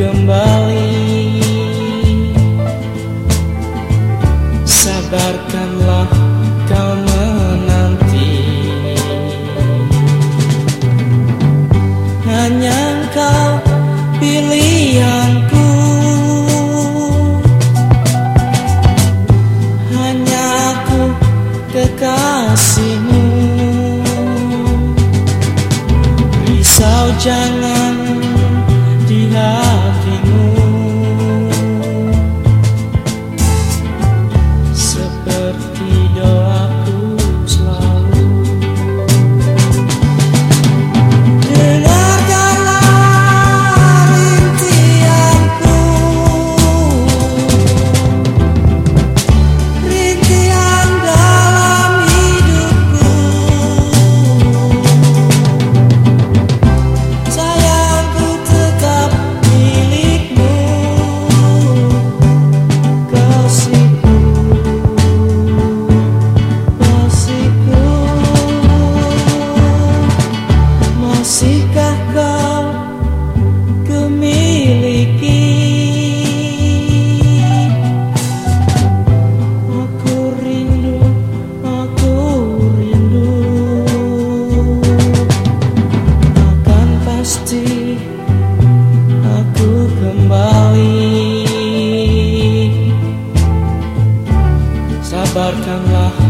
kembali. Sabarkanlah kau menanti. Hanya engkau pilihanku. Hanya aku kekasihmu. Risau jangan masihkah kau kemiliki? Aku rindu aku rindu. Akan pasti aku kembali. Sabarkanlah